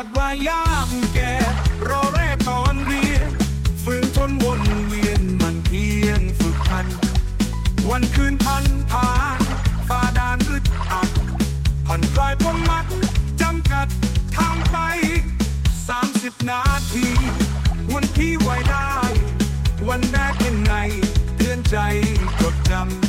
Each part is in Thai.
หากว่ายามแก่รอแรกตอนเรียนฝืนทนวนเวียนมันเพียงฝึกพัน วันคืนพันผ่านฝ่าด่านอึดอัดผ่อนคลายพวงมัดจำกัดทางไป 30 นาที วันที่ไว้ได้ วันแรกยังไงเตือนใจจดจำ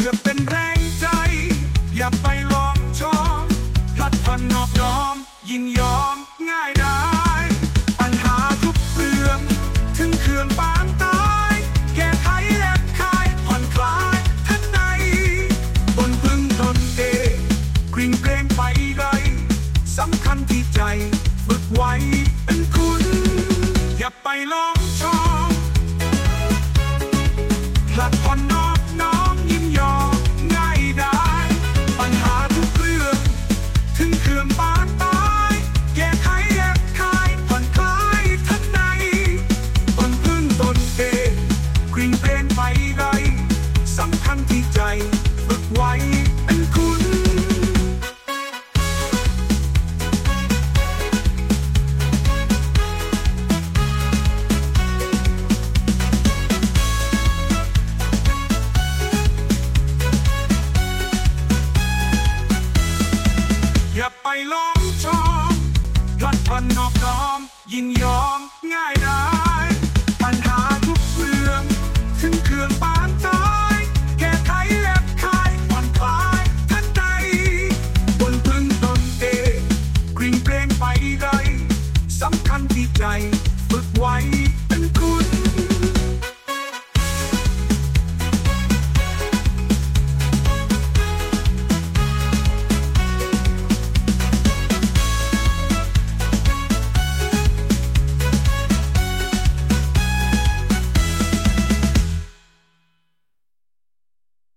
เพื่อเป็นแรงใจ อย่าไปลองชอบพลัดพลันนอบน้อม ยินยอมง่ายได้ปัญหาทุกเรื่อง ถึงเคื่องปานตาย แก้ไขและคลายผ่อนคลายทันใดตนพึ่งตนเองกริ่งเกรงไปไรสำคัญที่ใจฝึกไว้เป็นคุณ อย่าไปลองชอบพลัดผ่อนน ถึงเครื่องปานตายแก้ไขแยกคายผ่อนคลายทันในตนพึ่งตนเองกริ่งเป็นไปไรสำคัญที่จฝึ ลองชอมรัดพันนอบน้อมยินยอม